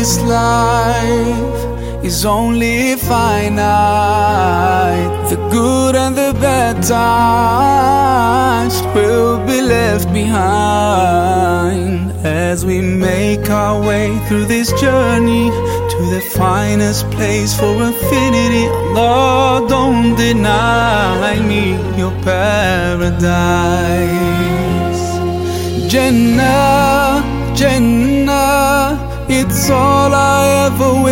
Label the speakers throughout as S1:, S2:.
S1: this life is only finite. The good and the bad times will be left behind as we make our way through this journey to the finest place for infinity. Lord, don't deny me your paradise. Jannah,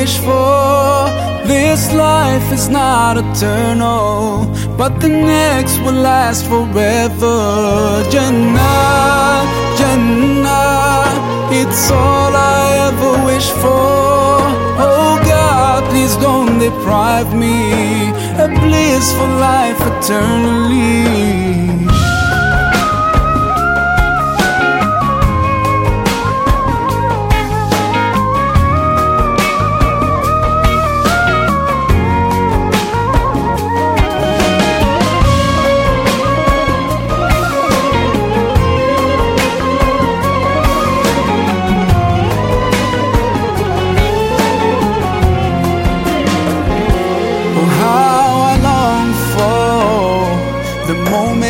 S1: wish for. This life is not eternal, but the next will last forever. Jannah, Jannah, it's all I ever wish for. Oh God, please don't deprive me a blissful life eternally.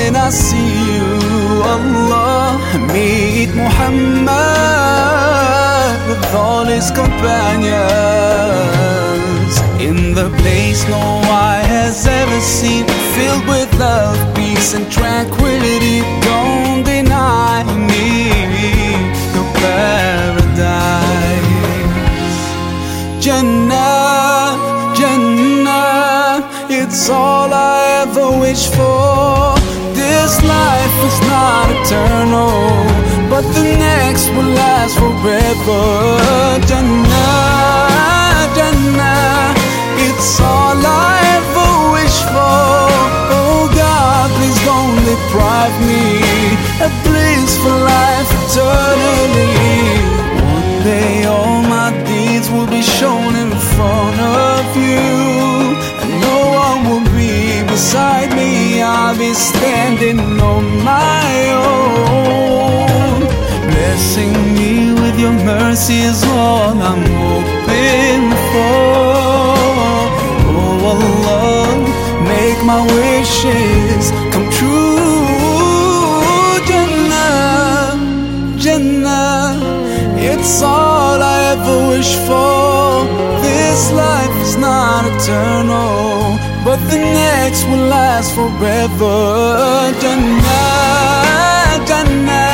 S1: Moment I see you, Allah. Meet Muhammad with all his companions in the place no eye has ever seen, filled with love, peace, and tranquility. Don't deny me your paradise. Jannah, Jannah, it's all I ever wish for. This life is not eternal, but the next will last forever. Jannah, Jannah, it's all I ever wish for. Oh God, please don't deprive me a blissful life eternally. Standing on my own. Blessing me with your mercy is all I'm hoping for. Oh Allah, make my wishes the next will last forever. Jannah, Jannah,